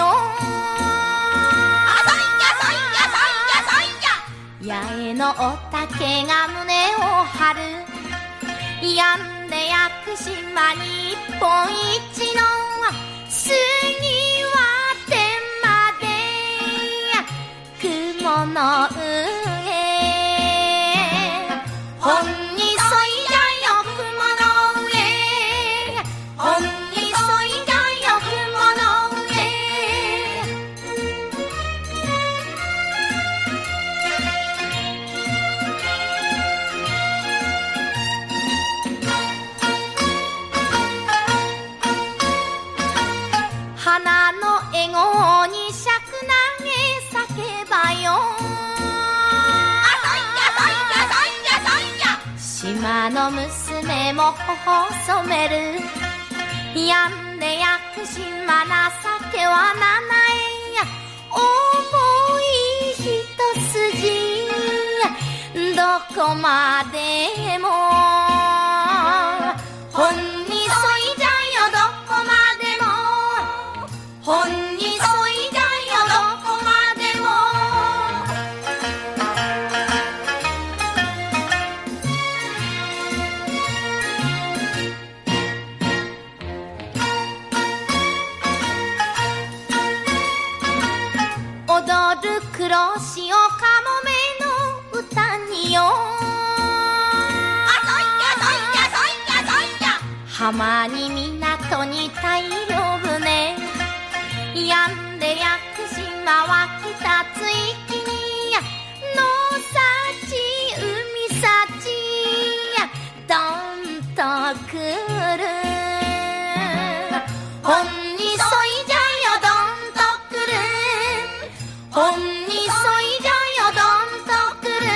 よ。あさいやそいやそいや八重のおけが胸を張る。病んで屋久島日本一の杉は天まで雲の上の娘も頬染める。やんでやく島情けはなないや。重い一筋。どこまでも。本に沿いじゃよどこまでも。本に沿いる黒潮かもめの歌によ。浜に港に大漁船。やんでやく島は北ついきにや野幸海幸やどんと来る。本に沿いじゃよどんと来る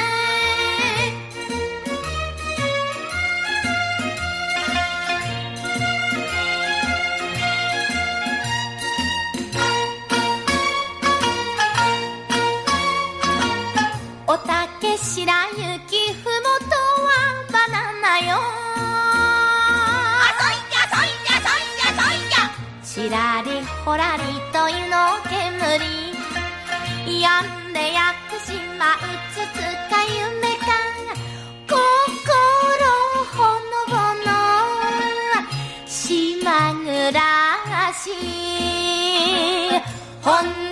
お竹白雪ふもとはバナナよちらりほらりと湯の煙。やんでやく島うつつか夢か心ほのぼの島暮らし。本に沿い